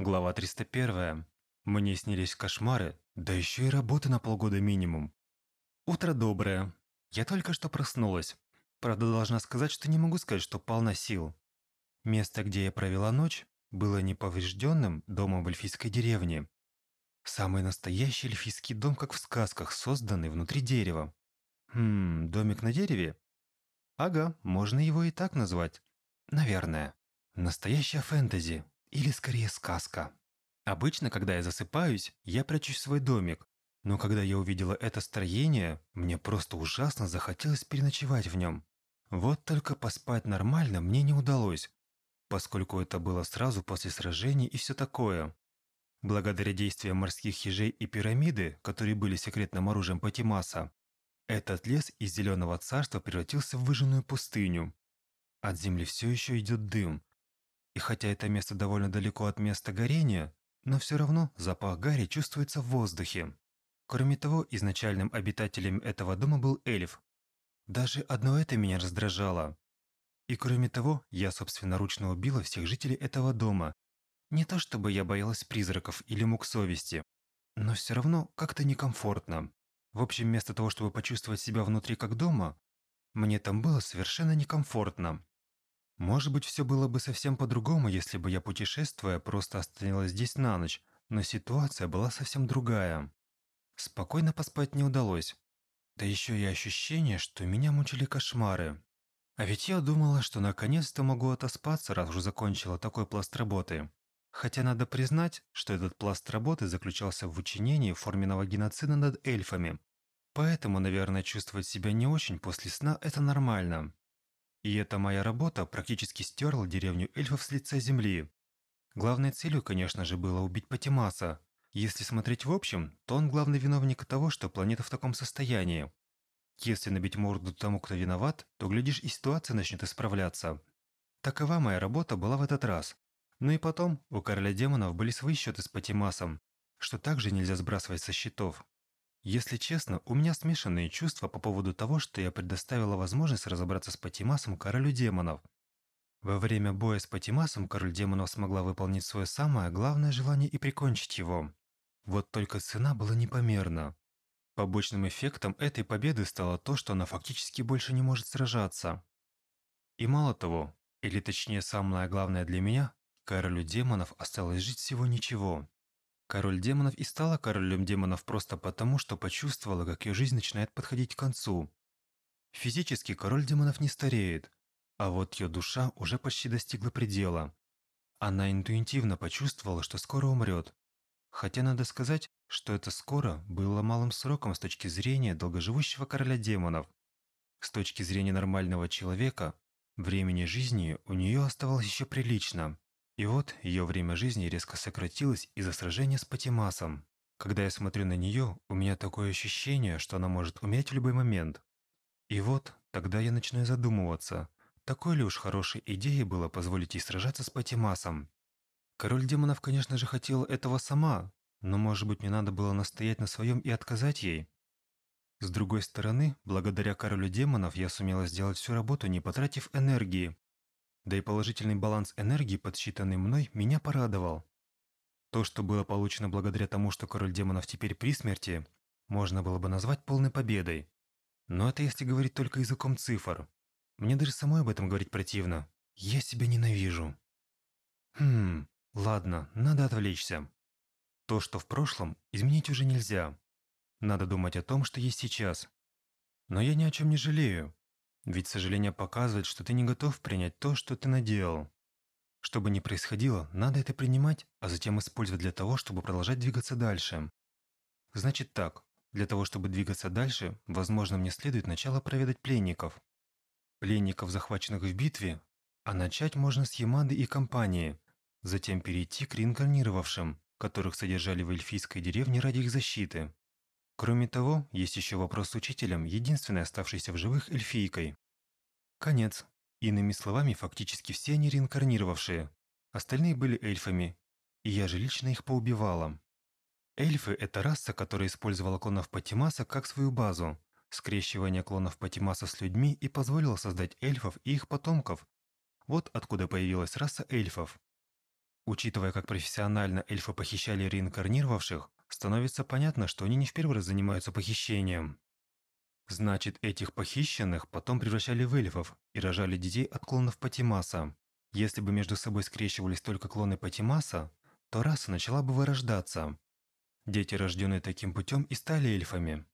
Глава 301. Мне снились кошмары, да еще и работы на полгода минимум. Утро доброе. Я только что проснулась. Правда, должна сказать, что не могу сказать, что полна сил. Место, где я провела ночь, было неповрежденным домом в эльфийской деревне. Самый настоящий эльфийский дом, как в сказках, созданный внутри дерева. Хм, домик на дереве? Ага, можно его и так назвать. Наверное. Настоящая фэнтези. Или скорее сказка. Обычно, когда я засыпаюсь, я прячусь в свой домик. Но когда я увидела это строение, мне просто ужасно захотелось переночевать в нем. Вот только поспать нормально мне не удалось, поскольку это было сразу после сражений и все такое. Благодаря действиям морских ежей и пирамиды, которые были секретным оружием Патимаса, этот лес из Зеленого Царства превратился в выжженную пустыню. От земли все еще идет дым, и хотя это место довольно далеко от места горения, но все равно запах гари чувствуется в воздухе. Кроме того, изначальным обитателем этого дома был эльф. Даже одно это меня раздражало. И кроме того, я собственноручно убила всех жителей этого дома. Не то чтобы я боялась призраков или мук совести, но все равно как-то некомфортно. В общем, вместо того, чтобы почувствовать себя внутри как дома, мне там было совершенно некомфортно. Может быть, все было бы совсем по-другому, если бы я, путешествуя, просто остановилась здесь на ночь, но ситуация была совсем другая. Спокойно поспать не удалось. Да еще и ощущение, что меня мучили кошмары. А ведь я думала, что наконец-то могу отоспаться, раз уже закончила такой пласт работы. Хотя надо признать, что этот пласт работы заключался в учинении форменного геноцида над эльфами. Поэтому, наверное, чувствовать себя не очень после сна – это нормально. И эта моя работа практически стерла деревню эльфов с лица земли. Главной целью, конечно же, было убить Патимаса. Если смотреть в общем, то он главный виновник того, что планета в таком состоянии. Если набить морду тому, кто виноват, то, глядишь, и ситуация начнет исправляться. Такова моя работа была в этот раз. Ну и потом, у короля демонов были свои счеты с Патимасом, что также нельзя сбрасывать со счетов. Если честно, у меня смешанные чувства по поводу того, что я предоставила возможность разобраться с Патимасом королю демонов. Во время боя с Патимасом король демонов смогла выполнить свое самое главное желание и прикончить его. Вот только цена была непомерна. Побочным эффектом этой победы стало то, что она фактически больше не может сражаться. И мало того, или точнее самое главное для меня, королю демонов осталось жить всего ничего. Король демонов и стала королем демонов просто потому, что почувствовала, как ее жизнь начинает подходить к концу. Физически король демонов не стареет, а вот ее душа уже почти достигла предела. Она интуитивно почувствовала, что скоро умрет. Хотя надо сказать, что это скоро было малым сроком с точки зрения долгоживущего короля демонов. С точки зрения нормального человека, времени жизни у нее оставалось еще прилично. И вот ее время жизни резко сократилось из-за сражения с Патимасом. Когда я смотрю на нее, у меня такое ощущение, что она может умереть в любой момент. И вот, тогда я начинаю задумываться, такой ли уж хорошей идеей было позволить ей сражаться с Патимасом. Король демонов, конечно же, хотела этого сама, но, может быть, мне надо было настоять на своем и отказать ей. С другой стороны, благодаря королю демонов я сумела сделать всю работу, не потратив энергии, да и положительный баланс энергии, подсчитанный мной, меня порадовал. То, что было получено благодаря тому, что король демонов теперь при смерти, можно было бы назвать полной победой. Но это если говорить только языком цифр. Мне даже самой об этом говорить противно. Я себя ненавижу. Хм, ладно, надо отвлечься. То, что в прошлом, изменить уже нельзя. Надо думать о том, что есть сейчас. Но я ни о чем не жалею. Ведь сожаление показывает, что ты не готов принять то, что ты наделал. Что бы ни происходило, надо это принимать, а затем использовать для того, чтобы продолжать двигаться дальше. Значит так, для того, чтобы двигаться дальше, возможно, мне следует сначала проведать пленников. Пленников, захваченных в битве, а начать можно с Ямады и компании, затем перейти к реинкарнировавшим, которых содержали в эльфийской деревне ради их защиты. Кроме того, есть еще вопрос с учителем, единственной оставшейся в живых эльфийкой. Конец. Иными словами, фактически все они реинкарнировавшие. Остальные были эльфами, и я же лично их поубивала. Эльфы – это раса, которая использовала клонов Патимаса как свою базу. Скрещивание клонов Патимаса с людьми и позволило создать эльфов и их потомков. Вот откуда появилась раса эльфов. Учитывая, как профессионально эльфы похищали реинкарнировавших, становится понятно, что они не в первый раз занимаются похищением. Значит, этих похищенных потом превращали в эльфов и рожали детей от клонов Патимаса. Если бы между собой скрещивались только клоны Патимаса, то раса начала бы вырождаться. Дети, рожденные таким путем, и стали эльфами.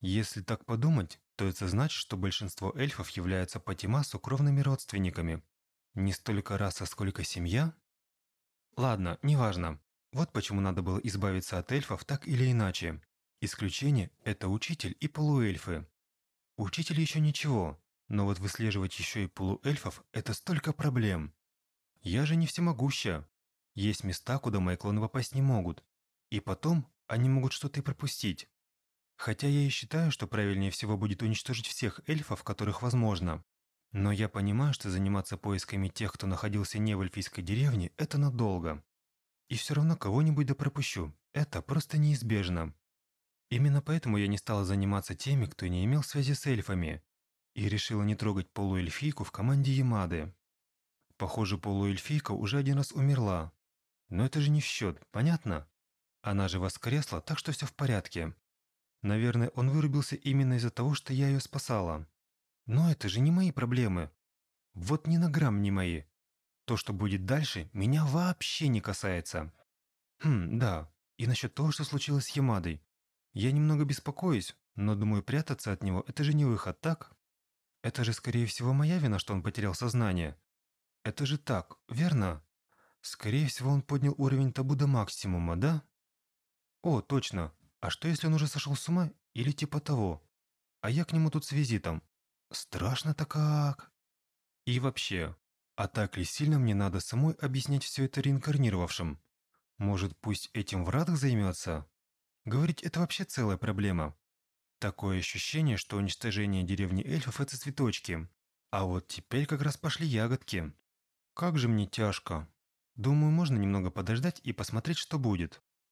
Если так подумать, то это значит, что большинство эльфов являются Патимасу кровными родственниками. Не столько раса, сколько семья? Ладно, неважно. Вот почему надо было избавиться от эльфов так или иначе. Исключение – это учитель и полуэльфы. Учитель еще ничего, но вот выслеживать еще и полуэльфов – это столько проблем. Я же не всемогуща. Есть места, куда мои клоны попасть не могут. И потом они могут что-то и пропустить. Хотя я и считаю, что правильнее всего будет уничтожить всех эльфов, которых возможно. Но я понимаю, что заниматься поисками тех, кто находился не в эльфийской деревне, это надолго. И все равно кого-нибудь да пропущу. Это просто неизбежно. Именно поэтому я не стала заниматься теми, кто не имел связи с эльфами, и решила не трогать полуэльфийку в команде Ямады. Похоже, полуэльфийка уже один раз умерла. Но это же не в счет, понятно? Она же воскресла, так что все в порядке. Наверное, он вырубился именно из-за того, что я ее спасала. Но это же не мои проблемы. Вот ни на грамм не мои. То, что будет дальше, меня вообще не касается. Хм, да. И насчет того, что случилось с Ямадой. Я немного беспокоюсь, но думаю, прятаться от него – это же не выход, так? Это же, скорее всего, моя вина, что он потерял сознание. Это же так, верно? Скорее всего, он поднял уровень табу до максимума, да? О, точно. А что, если он уже сошел с ума? Или типа того? А я к нему тут с визитом. Страшно-то как. И вообще, а так ли сильно мне надо самой объяснять все это реинкарнировавшим? Может, пусть этим в радах займется? Говорить это вообще целая проблема. Такое ощущение, что уничтожение деревни эльфов – это цветочки. А вот теперь как раз пошли ягодки. Как же мне тяжко. Думаю, можно немного подождать и посмотреть, что будет.